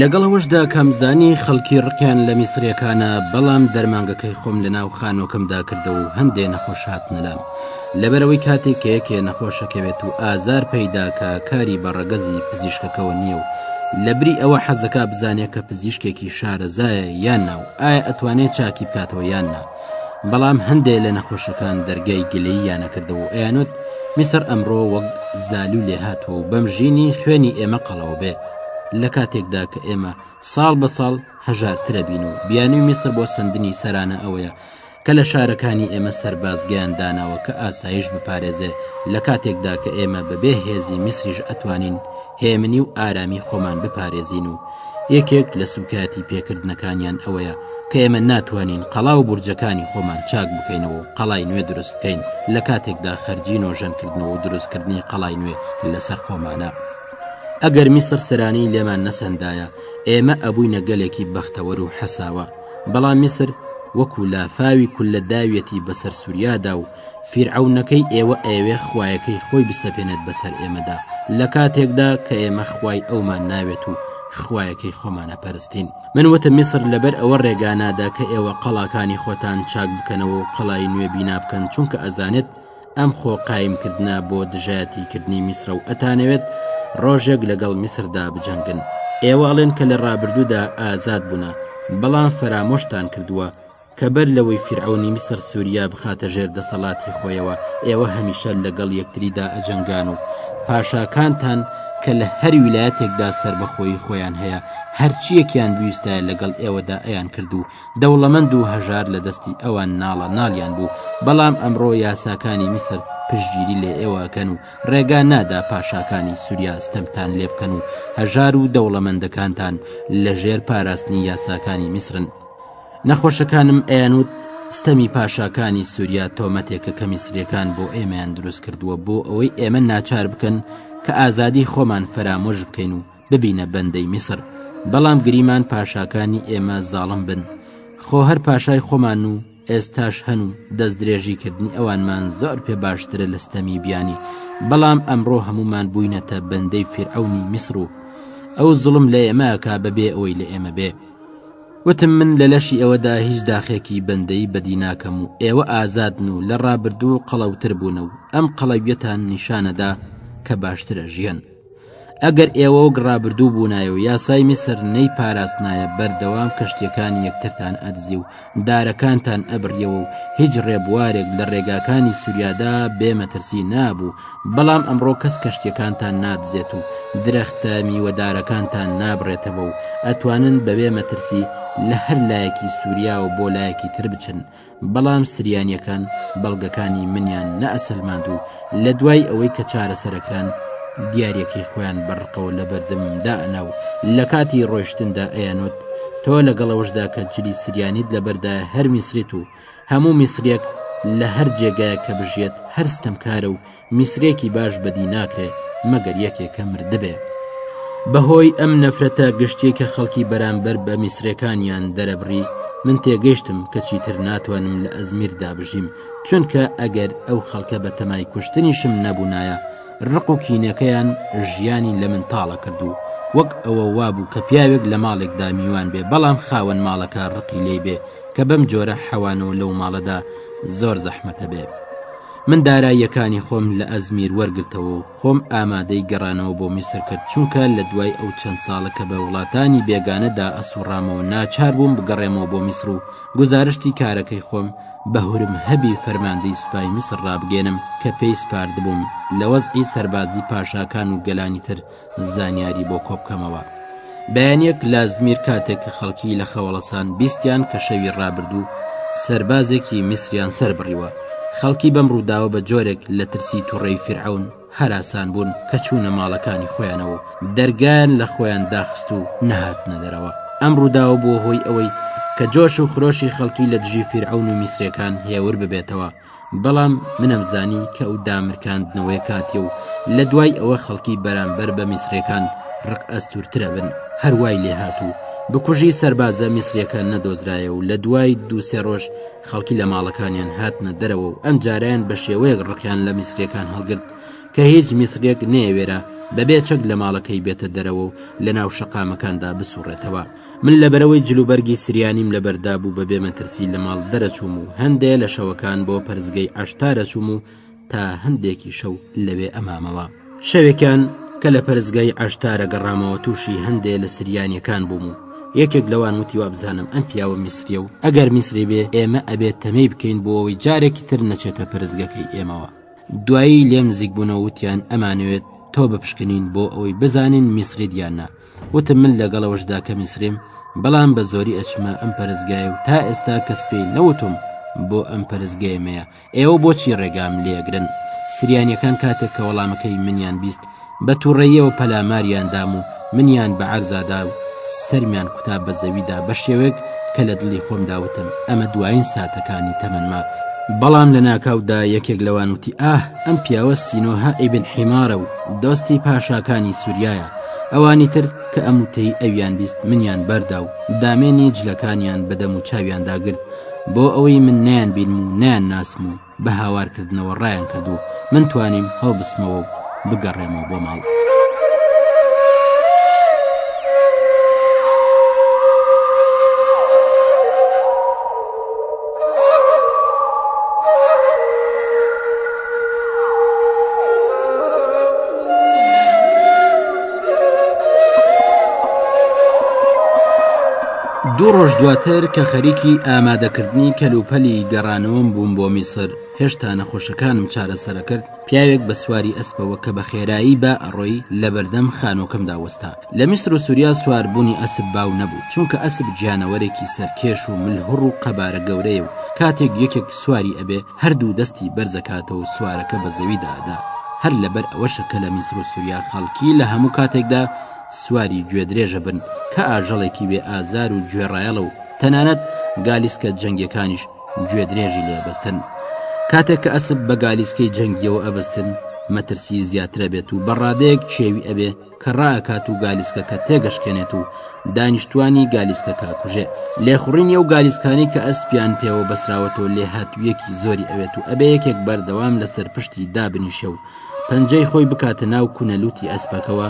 لەگەڵ ئەوەشدا کەمزانی خەڵکی ڕقیان لە میسرەکانە بەڵام دەرمانگەکەی خۆم لە ناو خانۆکەمدا کردەوە و هەندێ نەخۆش هاتنەلام لەبەرئەوەی کاتێک کە یەکێ نەخۆشەکەوێت و ئازار پەیداکا کاری بە ڕەگەزی پزیشکەکەوە نیە و لەبری ئەوە حەزەکا بزانێ کە پزیشکێکی شارەزایە یان نا و ئایا ئەتوانێ چاکی بکاتەوە یان نا بەڵام هەندێ لە نەخۆشەکان دەرگای گلەییانە کردەوە و ئەیانوت میسر ئەمڕۆ وەک زالو لێ هاتووە و بەم ژینی خوێنی ئێمە قەڵەوە بێ لە کاتێکدا کە ئێمە ساڵ بە ساڵ هەژارترە بین و بیانوی میسر بۆ سندنی سەرانە ئەوەیە کە لە شارەکانی ئێمە سەربازگەیان داناوە کە ئاسایش بپارێزێ لە کاتێکدا کە ئێمە بە بێ هێزی میسریش ئەتوانین هێمنی و ئارامی خۆمان بپارێزین و یەکێک لە سوکایەتی پێکردنەکانیان ئەوەیە کە ئێمە ناتوانین قەڵا و بورجەکانی خۆمان چاک بکەینەوە و قەڵای نوێ دروست بکەین لە کاتێکدا خەرجی نۆژەنکردنەوە و دروستکردنی قەڵای نوێ لەسەر خۆمانە. ئەگەر میسر سەرانی لێمان نەسەندایە ئێمە ئەبووینە گەلێکی بەختەوەر و حەساوە بەڵام میسر وەکو لافاوی کولە داویەتی بەسەر سوریادا و فیرعەونەکەی ئێوە ئەیەوێ خوایەکەی خۆی بسەپێنێت بەسەر ئێمەدا لەکاتێکدا کە ئێمە خوای ئەومان ناوێت و خوایەکەی خۆمان ئەپەرستین من وتم میسر لەبەر ئەوە ڕێگا نادا کە ئێوە قەڵاکانی خۆتان چاک بکەنەوە و قەڵای نوێ بینا بکەن چونکە ئەزانێت ئەم خۆ قایم کردنە بۆ دژایەتی کردنی میسرە و ئەتانەوێت ڕۆژێک لەگەڵ میسردا بجەنگن ئێوە ئەڵێن کە لە ڕابردوودا ئازاد بوونە بەڵام فەرامۆشتان کردووە کە بەر لەوەی فیرعەونی میسر سووریا بخاتە ژێر دەسەڵاتی خۆیەوە ئێوە هەمیشە لەگەڵ یەکتریدا ئەجەنگان و پاشاکانتان کە لە هەر ویلایەتێکدا سربەخۆی خۆیان هەیە هەرچیەکیان بویستایە لەگەڵ ئێوەدا ئەیان کرد و دەوڵەمەند و هەژار لە دەستی ئەوان ناڵە ناڵیان بوو، بەڵام ئەمڕۆ یاساکانی میسر پشتگیری لە ئێوە ئەکەن و ڕێگا نادا پاشاکانی سوریا ستەمتان لێ بکەن و هەژار و دەوڵەمەندەکانتان لە ژێر پاراستنی یاساکانی میسرن. نەخۆشەکانم ئەیانوت ستەمی پاشاکانی سوریا تۆمەتێکە کە میسرەکان بۆ ئێمەیان دروست کردووە بۆ ئەوەی ئێمە ناچار بکەن کە ئازادی خۆمان فەرامۆش بکەین و ببینە بەندەی میسر بەڵام گریمان پاشاکانی ئێمە زاڵم بن خۆ هەر پاشای خۆمان و ئێستاش هەن و دەست درێژیکردنی ئەوانمان زۆر پێ باشترە لە ستەمی بیانی بەڵام ئەمڕۆ هەمومان بووینەتە بەندەی فیرعونی میسر و ئەو زڵم لە ئێمەکە بەبێ ئەوەی لە ئێمە بێ وتم من لە لەشی ئەوەدا هیچ داخێکی بەندەی بەدیناکەم و ئێوە ئازادن و لە ڕابردوو قەڵەوتر بوونە و ئەم قەڵەویەتان نیشانەدا کە باشترە ژیان ئەگەر ئێوە وەک ڕابردوو بوونایە و یاسای میسر نەی پاراستنایە بەردەوام کەشتیەکانی یەکترتان ئەدزی و دارەکانتان ئەبڕیەوە و هیچ ڕێبوارێک لە ڕێگاکانی سوریادا بێ مەترسی نابوو بەڵام ئەمڕۆ کەس کەشتیەکانتان نادزێت و درەختە میوەدارەکانتان نابڕێتەوە و ئەتوانن بەبێ مەترسی لە هەر لایەکی سوریاوە بۆ لایەکی تر بچن بەڵام سریانیەکان بەڵگەکانی منیان نەئەسەلماند و لەدوای ئەوەی کە چارەسەرەکران دیاریەکەی خۆیان بەڕقەوە لەبەردەمم دائەنا و لەکاتی ڕۆیشتندا ئەیانوت تۆ لەگەڵ ئەوەشدا کە جلی سریانیت لەبەردایە هەر میسریت و هەموو میسریەک لەهەر جێگایەک کە بژیەت هەر ستەمکارە و میسرێکی باش بەدی ناکرێ مەگەر یەکێ کە مردبێ بەهۆی ئەم نەفرەتە گشتی کە خەڵکی بەرامبەر بە میسرەکانیان دەرەبڕی من تێگەشتم کە چیتر ناتوانم لە ئەزمیر دابژیم چونکە ئەگەر ئەو خەڵکە بە تەمای کوشتنیشم نەبوونایە ڕق و کینەکەیان ژیانی لە من تاڵە کردو وەک ئەوە وابوو کە پیاوێک لە ماڵێکدا میوان بێ بەڵام خاوەن ماڵەکە ڕقی لی بێ کە بەم جۆرە حەوانەوە لەو ماڵەدا زۆر زەحمەتە بێ من داراییەکانی خۆم لە ئەزمیر وەرگرتەوە و خۆم ئامادەی گەڕانەوە بۆ میسر کرد، چونکە لە دوای ئەو چەند ساڵە کە بە وڵاتانی بێگانەدا ئەسووڕامەوە ناچار بووم بگەڕێمەوە بۆ میسر و گوزارشتی کارەکەی خۆم بە هورمهەبی فەرماندەی سوپای میسر ڕابگەیەنم کە پێی سپاردبووم لە وەزعی سەربازی پاشاکان و گەلانی تر زانیاری بۆ کۆبکەمەوە بەیانیەک لازمیر کاتێک کە خەڵکی لە خەوەڵەسان بیستیان کە شەوی ڕابردوو سەربازێکی میسریان سەر بڕیوە خەڵکی بەم ڕووداوە بە جۆرێک لە ترسی توڕەی فرعون هەراسان بوون کە چوونە ماڵەکانی خۆیانەوە و دەرگایان لە خۆیان داخست و نەهاتنە دەرەوە ئەم ڕووداوە بووە هۆی ئەوەی کە جۆش و خرۆشی خەڵکی لە دژی فیرعون و میسرەکان هێور ببێتەوە بەڵام منم زانی کە ئەو دامرکاندنەوەیە کاتیە و لە دوای ئەوە خەڵکی بەرامبەر بە میسرەکان ڕق ئەستورترە بن هەروای لێهات و بکوژی سەربازە میسرەکان نەدۆزرایە و لە دوای دووسێ ڕۆژ خەڵکی لە ماڵەکانیان هاتنە دەرەوە و ئەم جاریان بە شێوەیەک ڕقیان لە میسرەکان هەڵگرت کە هیچ میسرێک نەیەوێرە بەبێ چەک لە ماڵەکەی بێتە دەرەوە و لە ناو شەقامەکاندا بسوڕێتەوە من لەبەرەوەی جل و بەرگی سریانیم لەبەردا بوو بەبێ مەترسی لە ماڵ دەرەچووم و هەندێ لە شەوەکان بۆ پەرزگەی عەشتارە چووم و تا هەندێکی شەو لەوێ ئەمامەوە شەوێکیان کە لە پەرزگای عەشتارە گەڕامەوە تووشی هەندێ لە سریانیەکان بووم و یەکێک لەوان وتی وابزانم ئەم پیاوە میسریە و ئەگەر میسری بێ ئێمە ئەبێت تەمەی بکەین بۆ ئەوەی جارێکی تر نەچێتە پەرزگەکەی ئێمەوە دوایی لێم نزیک بوونەوتیان ئەمانەوێت تۆ بپشکنین بۆ ئەوەی بزانین میسریدیاننا وتم من لەگەڵەوەشدا کەمیسریم بەڵام بە زۆری ئەچمە ئەم پەرستگایە و تا ئێستا کەس پێی نەوتم بۆ ئەم پەرستگەیە مەیە ئێوە بۆچی ڕێگام لێگرن سریانیەکان کاتێک کە وەڵامەکەی منیان بیست بە تووڕەیەوە پەلاماریان دام و منیان بە عەرزادا و سەرمیان کوتا بە زەویدا بە شێوەیەک کە لە دڵی خۆم داوتم ئەمە دوایین ساتەکانی تەمەنمە بەڵام لە ناکاودا یەکێک لەوان وتی ئاه ئەم پیاوە سینۆها ئیبن حیمارە و دۆستی پاشاکانی سووریایە ئەوانی تر کە ئەم وتەی ئەویان بیست منیان بەردا و دامێنی جلەکانیان بە دەم و چاویان داگرت بۆ ئەوەی من نیان بینم و نیان ناسم و بە هاوارکردنەوە ڕایان کردو من توانیم هەڵبسمەوە و بگەڕێمەوە بۆ ماڵ. دوو ڕۆژ دواتر کە خەریکی ئامادەکردنی کەلوپەلی گەڕانەوەم بووم بۆ میسر هێشتا نەخۆشەکانم چارەسەرەکرد پیاوێک بە سواری ئەسپەوە کە بە خێرایی بە ئەڕۆی لەبەردەم خانۆکەمدا وەستا لە میسر و سوریا سواربوونی ئەسپ باو نەبوو، چونکە ئەسپ گیانەوەرێکی سەرکێش و ملهوڕ و قەبارە گەورەیە و کاتێک یەکێک سواری ئەبێ هەردوو دەستی بەرزەکاتەوە و سوارەکە بە زەویدا ئەدا، هەر لەبەر ئەوەشە کە لە میسر و سوریا خەڵکی لە هەموو کاتێکدا سواری گوێدرێژە بن کە ئاژەڵێکی بێ ئازار و گوێڕایەڵە و تەنانەت گالیسکە جەنگیەکانیش گوێدرێژی لێ ئەبەستن. کاتێک کە ئەسپ بە گالیسکەی جەنگیەوە ئەبەستن مەترسیی زیاتر ئەبێت و بە ڕادەیەک کێوی ئەبێ، کە ڕائەکات و گالیسکەکە تێگەشکێنێت و دانیشتوانی گالیسکەکە کوژێ لێخوڕین ئەو گالیسکانی کە ئەسپیان پێوە بەسراوەتەوە لێ هاتوویەکی زۆری ئەوێت و ئەبێ یەکێک بەردەوام لەسەر پشتی دابنیشێ و پەنجەی خۆی بکاتە ناو کونەلوتی ئەسپەکەوە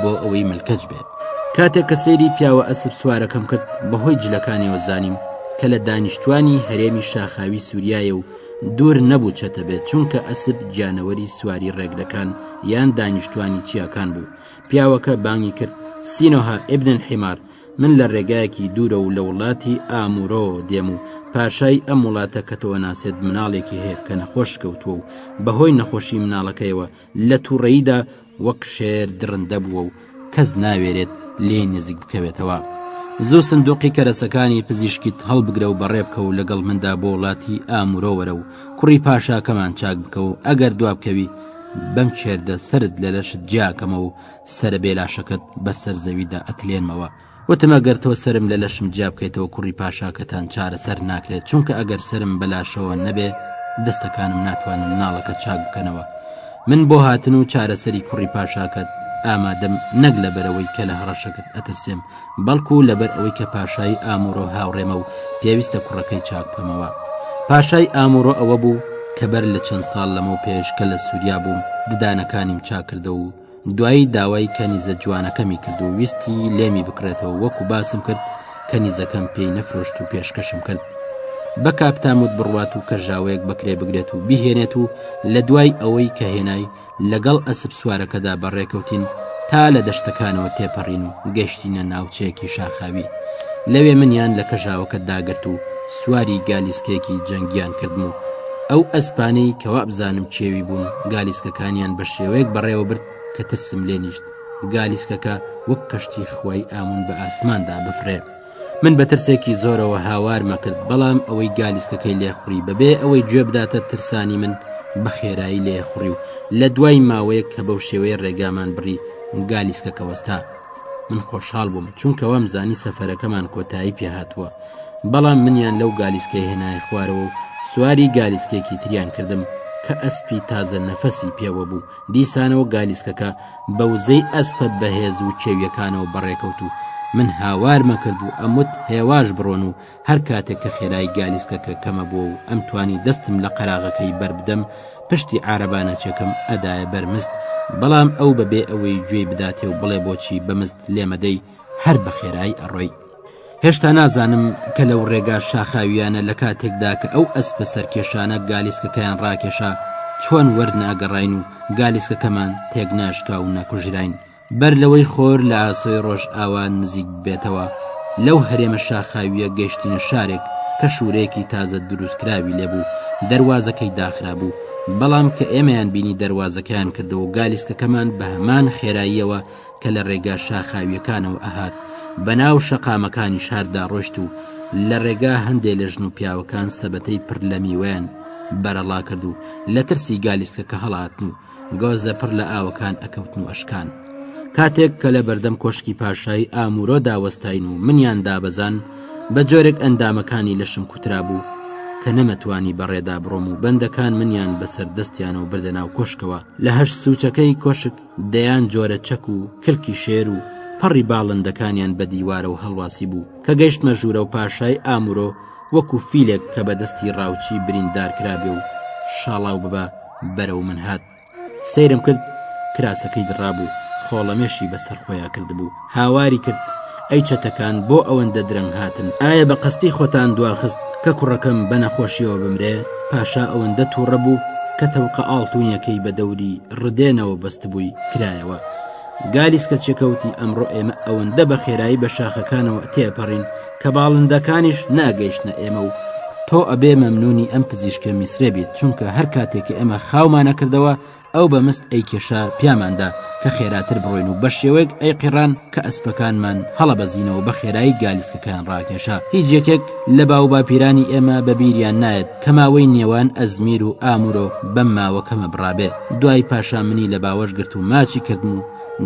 بۆ ئەوەی ملکەچ بێت کاتێک کە سەیری پیاوە ئەسب سوارەکەم کرد بەهۆی جلەکانیەوە زانیم کە لە دانیشتوانی هەرێمی شاخاوی سووریایە و دوور نەبوو چەتە بێت، چونکە ئەسپ گیانەوەری سواری ڕێگرەکان یان دانیشتوانی چیاکان بوو. پیاوەکە بانگی کرد، سینۆها ئیبن ئەلحیمار، من لە ڕێگایەکی دوورە و لە وڵاتی ئامورۆ دێم و پاشای ئەم وڵاتە کە تۆ ئەناسێت مناڵێکی هەیە کە نەخۆش کەوتووە و بەهۆی نەخۆشی مناڵەکەیەوە لە تووڕەییدا وەک شێر دڕندە بووە و کەس ناوێرێت لێی نزیک بکەوێتەوە زوو سندوقی کەرەسەکانی پزیشکیت هەڵبگرە و بەڕێبکە و لەگەڵ مندا بۆ وڵاتی ئامورۆوەرە و کوڕی پاشاکەمان چاک بکە و ئەگەر دوابکەوی بەم چێردە سرد لە لەشت جیاکەمە و سرە بێلاشەکەت بەسەر زەویدا ئەتلێنمەوە وتم ئەگەر تۆ سەرم لە لەشم جیا بکەیتەوە کوڕی پاشاکەتان چارەسەر ناکرێت چونکە ئەگەر سەرم بە لاشەوە نەبێ دەستەکانم ناتوانن مناڵەکە چاک بکەنەوە من بۆ هاتن و چارەسەری کوڕی پاشاکەت ئامادەم نەک لەبەرەوەی کە لە هەڕەشەکەت ئەترسێم بەڵکو لەبەر ئەوەی کە پاشایی ئامورۆ هاوڕێمە و پێویستە کوڕەکەی چاک بکەمەوە پاشای ئامورۆ ئەوە بوو کە بەر لە چەند ساڵ لەمەو پێش کە لە سووریا بووم ددانەکانیم چاکردە و دوایی داوای کەنیزە جوانەکەمی کرد و ویستی لێمی بکرێتەوە وەکو باسم کرد کەنیزەکەم پێی نەفرۆشت و پێشکەشم کرد بە کاپتاموت بڕوات و کەژاوەیەک بەکرێ بگرێت و بهێنێت و لە دوای ئەوەی کە هێنای لەگەڵ ئەسب سوارەکەدا بەڕێکەوتین تا لە دەشتەکانەوە تێپەڕین و گەشتینە ناوچەیەکی شاخاوی لەوێ منیان لە کەژاوەکە داگرت و سواری گالیسکەیەکی جەنگیان کردم و ئەو ئەسپانەی کە وابزانم کێوی بوون گالیسکەکانیان بە شێوەیەک بەڕێوە برد کە ترسم لێ نیشت گالیسکەکە وەک کەشتی خوای ئامون بە ئاسماندا بفرێ من بە ترسێکی زۆرەوە هاوارمە کرد بەڵام ئەوەی گالیسکەکەی لێخوری بەبێ ئەوەی گوێ بداتە ترسانی من بە خێرایی لێخوڕی و لە دوای ماوەیەک کە بەو شێوەیە ڕێگامان بڕی گالیسکەکە وەستا من خۆشحاڵ بووم چونکە وام زانی سەفەرەکەمان کۆتایی پێهاتووە بەڵام منیان لەو گالیسکەی هێنای خوارەوە و سواری گالیسکێکی تریان کردم کە ئەسپی تازە نەفەسی پێوە بوو دیسانەوە گالیسکەکە بە وزەی ئەسپە بەهێز و چێویەکانەوە بەڕێکەوت و من هاوارمە کرد و ئەموت هێواش بڕۆن و هەر کاتێک کە خێرای گالیسکەکە کەمە بووە و ئەم توانی دەستم لە قەراغەکەی بەربدەم پشتی عارەبانەچەکەم ئەدایە بەر مست بەڵام ئەو بەبێ ئەوەی گوێی بداتێ و بڵێ بۆچی بەمست لێمەدەی هەر بە خێرایی ئەڕۆی هێشتا نازانم کە لەو ڕێگا شاخاویانە لە کاتێکدا کە ئەو ئەسپە سەرکێشانە گالیسکەکەیان ڕاکێشا چۆن وەرناگەڕین و گالیسکەکەمان تێک ناشکا و نەکوژراین بەر لەوەی خۆر لە ئاسۆی ڕۆژئاوا نزیک بێتەوە لەو هەرێمە شاخاویە گەشتینە شارێک کە شوورەیەکی تازە دروستکراوی لێبوو دەواازەکەی داخرا بوو بەڵام کە ئێمەیان بینی دەواازەکەیان کردەوە و گالیسکەکەمان بە هەمان خێراییەوە کە لە ڕێگا شاخاویەکانەوە ئەهات بەناو شەقامەکانی شاردا ڕۆشت و لە ڕێگا هەندێ لە ژن و پیاوەکان سەبەتەی پر لە میوەیان بەرەڵا کرد و لە ترسی گالیسکەکە هەڵاتن و گۆزە پڕ لە ئاوەکان ئەکەوتن و ئەشکان کاتێک کە لە بەردەم کۆشکی پاشای ئامورۆ داوەستین و منیان دابەزان بە جۆرێک ئەندامەکانی لەشم کوترا بوو کە نەمەتوانی بەڕێدا بڕۆم و بەندەکان منیان بەسەر دەستیانەوە بردە ناو کۆشکەوە لە هەش سوچەکەی کۆشک دەیان جۆرە چەک و کلکی شێر و پەڕی باڵندەکانیان بە دیوارە و هەڵواسی بوو کە گەشتمە ژوورە و پاشای ئامورۆ وەکو فیلێک کە بە دەستی ڕاوچی بریندار کرابێ و شاڵاو ببا بەرەو من هات سەیرم کرد کراسەکەی دڕابوو خۆڵەمێشی بەسەر خۆیان کردبوو هاواری کرد ئەی چەتەکان بۆ ئەوەندە درەنگ هاتن ئایا بە قەستی خۆتان دواخست کە کوڕەکەم بە نەخۆشیەوە بمرێ پاشا ئەوەندە تووڕە بوو کە تەوقە ئاڵتونیەکەی بە دەوری ڕدێنەوە بەست بووی کرایەوە گالیسکە چێکەوتی ئەمڕۆ ئێمە ئەوەندە بە خێرایی بە شاخەکانەوە تێپەڕین کە باڵندەکانیش ناگەیشتنە ئێمە و تۆ ئەبێ مەمنونی ئەم پزیشکە میسرێ بیت چونکە هەر کاتێک کە ئێمە خاومانە کردەوە ئەو بە مست ئەی کێشا پیاماندا کە خێراتر بڕۆین و بە شێوەیەک ئەی قیڕان کە ئەسپەکانمان هەڵە بەزینەوە بە خێرایی گالیسکەکان ڕاکێشا هیچ یەکێک لە باو باپیرانی ئێمە بە بیریان نایەت کە ماوەی نێوان ئەزمیر و ئامورۆ بەم ماوە کەمە بڕابێ دوای پاشا منی لە باوەش گرت و ماچی کردم و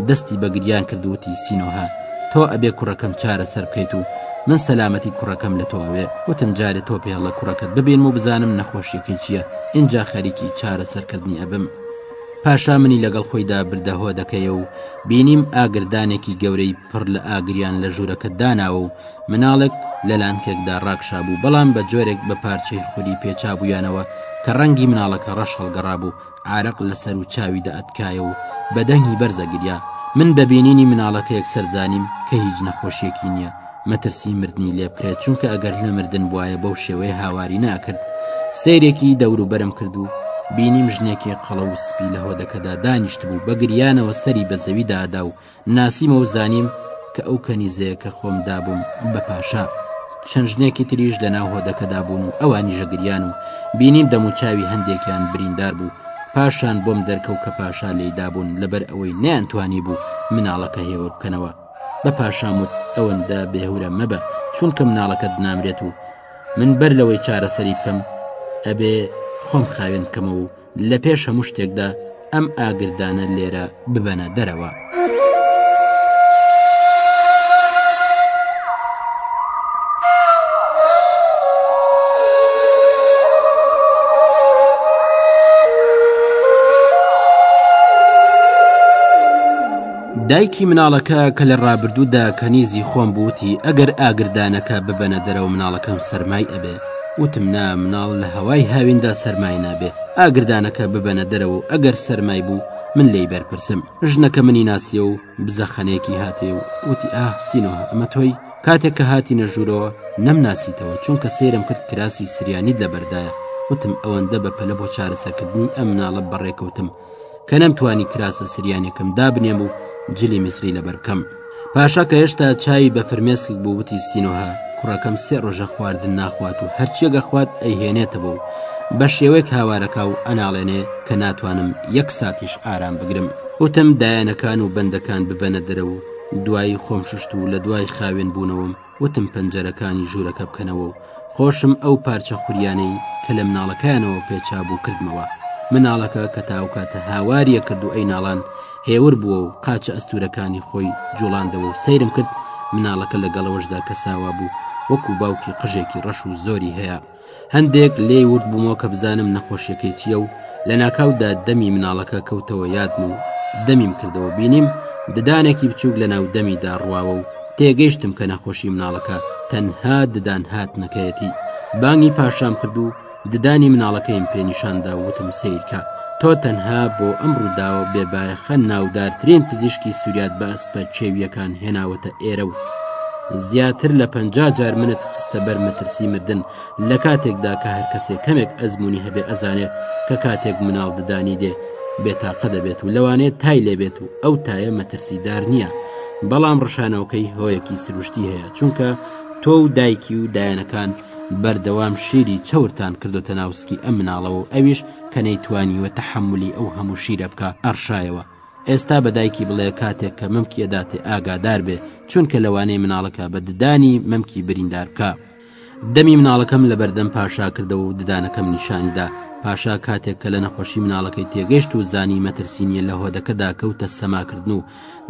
دەستی بە گریان کرد وتی سینۆهە تۆ ئەبێ کوڕەکەم چارە سەر بکەیت و من سەلامەتی کوڕەکەم لە تۆوێ وتم جارێ تۆ پێڵە کوڕەکەت ببینم و بزانم نەخۆشیەکەی چییە ئینجا خەریکی چارە سەرکردنی ئەبم پاشا منی لەگەڵ خۆیدا بردە هۆدەکەیە و بینیم ئاگردانێکی گەورەی پڕ لە ئاگریان لە ژوورەکە داناوە و مناڵێک لە لانکێکدا ڕاکشا بوو بەڵام بە جۆرێک بە پارچەی خوری پێچابوویانەوە کە ڕەنگی مناڵەکە ڕەش هەڵگەڕا بوو عارەق لە سەرو چاوی دە ئەتکایە و بە دەنگی بەرز ئەگریا، من بە بینینی مناڵەکە یەکسەر زانیم کە هیچ نەخۆشیەکی نیە، مەترسی مردنی لێ بکرێت چونکە ئەگەر نەمردن بوایە بەو شێوەیە هاواری نەئەکرد، سەیرێکی دەورو بەرم کرد و بینیم ژنێکی قەڵەو و سپی لە هۆدەکەدا دانیشتبوو بە گریانەوە سەری بە زەوی دا ئەدا و ناسیمە و زانیم کە ئەو کەنیزەیە کە خۆم دابووم بە پاشا چەند ژنێکی تریش لە ناو هۆدەکەدا بوون و ئەوانی ژەگریان و بینیم دەموچاوی هەندێکیان بریندار بوو پاشان بۆم دەرکەوت کە پاشا لێدابوون لەبەر ئەوەی نیانتوانی بوو مناڵەکە هێور بکەنەوە بە پاشاموت ئەوەندە بێهورە مەبە چونکە مناڵەکەت نامرێت و من بەر لەوەی چارەسەری بکەم ئەبێ خۆم خاوێن بکەمەوە و لە پێش هەموو شتێکدا ئەم ئاگردانە لێرە ببەنە دەرەوە. دایکی مناڵەکە کە لە ڕابردوودا کەنیزی خۆم بووتی ئەگەر ئاگردانەکە ببەنە دەرەوە مناڵەکەم سەرمای ئەبێ وتم نا مناڵ لە هەوای هاویندا سەرمای نابێ ئاگردانەکە ببەنە دەرەوە و ئەگەر سەرمای بوو من لێی بەرپرسم ژنەکە منی ناسیە و بزەخەنەیەکی هاتێ و وتی ئاه سینۆه ئەمە تۆی کاتێک کە هاتی نەژوورەوە نەم ناسیتەوە چونکە سەیرم کرد کراسی سریانیت لەبەردایە وتم ئەوەندە بە پەلە بۆ چارەسەکردنی ئەم مناڵە بەڕێکەوتم کە نەمتوانی کراسە سریانێکم دابنێم و جلی میسری لەبەر بکەم پاشا کە هێشتا چاوی بە فرمێسک بوو وتی سینۆها کوڕەکەم سێ ڕۆژە خواردن ناخوات و هەرچیەگە خوات ئەیهێنێتەوە و بە شێوەیەک هاوارەکە و ئەناڵێنێ کە ناتوانم یەک ساتیش ئارام بگرم وتم دایەنەکان و بەندەکان ببەنە دەرە و دوایی خۆم شوشت و لە دوای خاوێن بوونەوەم وتم پەنجەرەکانی ژوورەکە بکەنەوە و خۆشم ئەو پارچە خوریانەی کە لە مناڵەکانەوە پێچبوو کردمەوە مناڵەکە کە تاوکاتە هاواریە کرد و ئەی ناڵان هێور بووە و قاچە ئەستورەکانی خۆی جوڵاندەوە و سەیرم کرد مناڵەکە لەگەڵەوەشدا کەساوا بوو وەکو باوکی قژێکی ڕەش و زۆری هەیە هەندێک لێی ورد بوومەوە کە بزانم نەخۆشیەکەی چییە و لە ناکاودا دەمی مناڵەکە کەوتەوە یادم و دەمیم کردەوە بینیم ددانێکی بچووک لە ناو دەمیدا ڕواوە و تێگەیشتم کە نەخۆشی مناڵەکە تەنها ددان هاتنەکەیەتی بانگی پاشام کرد و ددانی مناڵەکەیم پێنیشاندا وتم سیرکە تۆ تەنها بۆ ئەم ڕووداوە بێ بایەخە ناودارترین پزیشکی سووریات بە ئەسپە کێویەکان هێناوەتە ئێرە و زیاتر لە پ جار منت خستە بەر مەترسی مردن لە کاتێکدا کە هەر کەسێ کەمێک ئەزمموی هەبێ ئەزانێت کە کاتێک مناڵ ددانی دێ بێتاقە دەبێت و لەوانێت تای لێبێت و ئەو تایە مەترسیدار نییە بەڵام ڕشانەوەکەی هۆیەکی سروشتی هەیە چونکە تۆ و دایکی و دایەنەکان بەردەوام شیری چەورتان کردۆتە ناو سکی ئەم مناڵەوە و ئەویش کە نەیتوانیوە تەحەمولی ئەو هەموو شیرە بکا ئەڕشایەوە ئێستا بە دایکی بڵێ کاتێک کە مەمکی ئەداتێ ئاگادار بێ چونکە لەوانەیە مناڵەکە بە ددانی مەمکی بریندار بکا. دەمی مناڵەکەم لە بەردەم پاشا کردەوە و ددانەکەم نیشانی دا پاشا کاتێک کە لە نەخۆشی مناڵەکەی تێگەشت و زانی مەترسی نیە لە هۆدەکەدا کەوتە سەما کردن و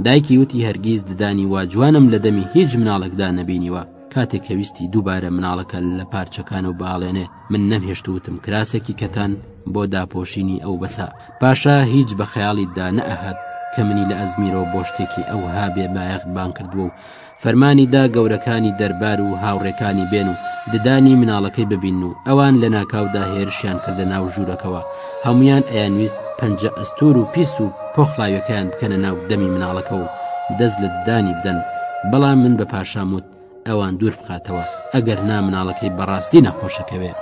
دایکی وتی هەرگیز ددانی وا جوانم لە دەمی هیچ مناڵێکدا نەبینیوە. کاتێک کە ویستی دووبارە مناڵەکە لە پارچەکانەوە بهاڵێنێ، من نەمهێشت وتم کراسێکی کەتان بۆ داپۆشینی ئەو بەسە. پاشا هیچ بە خەیاڵی دا نەئەهات کە منی لە ئەزمیرەوە بۆ شتێکی ئەوها بێ بایەخ بانگ کردووە و فەرمانی دا گەورەکانی دەربار و هاوڕێکانی بێن و ددانی مناڵەکەی ببینن و ئەوان لە ناکاودا هێرشیان کردە ناو ژوورەکەوە هەموویان ئەیانویست پەنجە ئەستوور و پیس و پۆخڵاویەکەیان بکەنە ناو دەمی مناڵەکە و دەست لە ددانی بدەن، بەڵام من بە پاشام وت ئەوان دوور بخاتەوە ئەگەر نا مناڵەکەی بەڕاستی نەخۆشەکەوێ.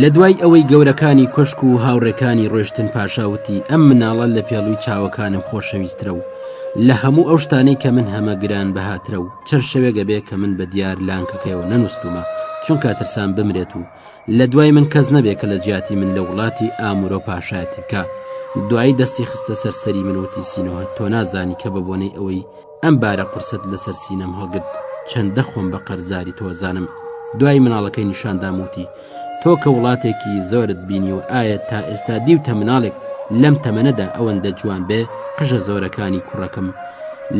لە دوای ئەوەی گەورەکانی کۆشک و هاوڕێکانی ڕۆیشتن پاشا وتی ئەم مناڵە لە پێڵوی چاوەکانم خۆشەویسترە و لە هەموو ئەو شتانەی کە من هەمە گران بەهاترە و چەند شەوێک ئەبێ کە من بە دیار لانکەکەیەوە نەنووستوومە چونکە ئەترسام بمرێت و لە دوای من کەس نەبێ کە لە جیاتی من لە وڵاتی ئامورۆ پاشایەتی بکا دوایی دەستی خستە سەر سەری من وتی سینۆهە تۆ نازانی کە بە بۆنەی ئەوەی ئەم بارە قورسەت لەسەر سینەم هەڵگرت چەندە خۆم بە قەرزاری تۆزانم دوای مناڵەکەی نیشانداموتی تۆ کە وڵاتێکی زۆرت بینی و ئایا تا ئێستا دیوتە مناڵێک لەم تەمەنەدا ئەوەندە جوان بێ قژە زۆرەکانی کوڕەکەم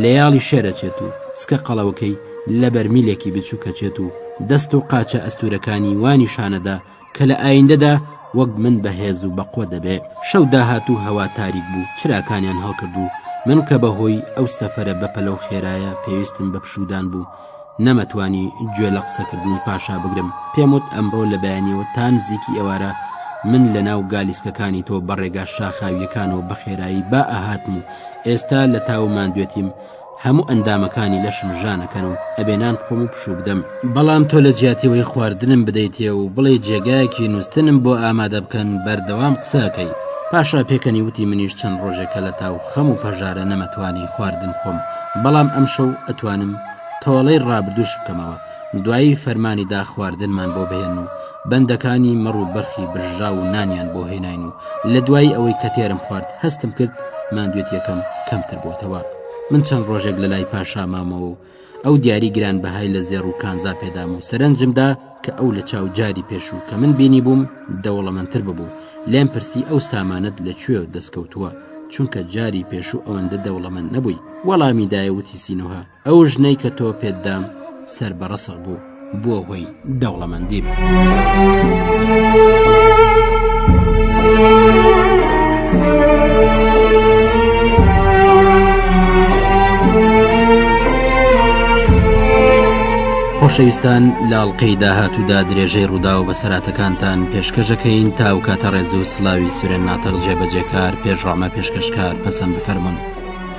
لەیاڵی شێرەچێت و سکە قەڵەوەکەی لە بەرمیلێکی بچووک ئەچێت و دەست و قاچە ئەستوورەکانی وا نیشانەدا کە لە ئایندەدا وەک من بەهێز و بەقوە دەبێ شەو داهات و هەوا تاریک بوو چراکانیان هەڵکرد و من کە بەهۆی ئەو سەفەرە بەپەلە و خێرایە پێویستم بە پشوودان بوو نەمەتوانی گوێ لە قسەکردنی پاشا بگرم پێم وت ئەمڕۆ لە بەیانیەوە تا نزیکی ئێوارە من لە ناو گالیسکەکانی تۆ بەڕێگا شاخاویەکانەوە بەخێرایی با ئەهاتم و ئێستا لە تاو ماندوێتیم هەموو ئەندامەکانی لەشم ژانەکەن و ئەبێ نان بخۆم و پشوو بدەم، بەڵام تۆ لە جیاتی ئەوەی خواردنم بدەیتێ و بڵێی جێگایەکی نووستنم بۆ ئامادە بکەن، بەردەوام قسە ئەکەی. پاشا پێکەنی وتی منیش چەند ڕۆژێکە لە تاو و خەم و پەژارە نەمەتوانی خواردن بخۆم، بەڵام ئەمشەو ئەتوانم تەوەڵەی ڕابردووش بکەمەوە. دوایی فەرمانی دا خواردنمان بۆ بهێن و بەندەکانی مەڕ و بەرخی بژرا و نانیان بۆ هێناین و لە دوایی ئەوەی کە تێرم خوارد هەستم کرد ماندوێت یەکەم کەمتر بووتەوە من چەند ڕۆژێک لە لای پاشا مامەوە و ئەو دیاری گران بەهای لە زێڕ و کانزا پێدام و سەرنجمدا کە ئەو لە چاو جاری پێشوو کە من بینی بووم دەوڵەمەندتر ببوو لێم پرسی ئەو سامانت لە کوێ دەستکەوتووە چونکە جاری پێشوو ئەوەندە دەوڵەمەند نەبووی وەڵامی دایە وتی سینوها ئەو ژنەی کە تۆ پێت دام سەر بە ڕسق بوو بووە هۆی دەوڵەمەندیم. خۆشەویستان لاڵقەی داهاتوودا درێژەی ڕوودا و بەسەراتەکانتان پێشکەشەکەین تا و کاتە ڕێز و سلاوی سورێن ناتەق جێبەجێکار پێشڕامە پێشکەشکار پەسەند بفەرمونون.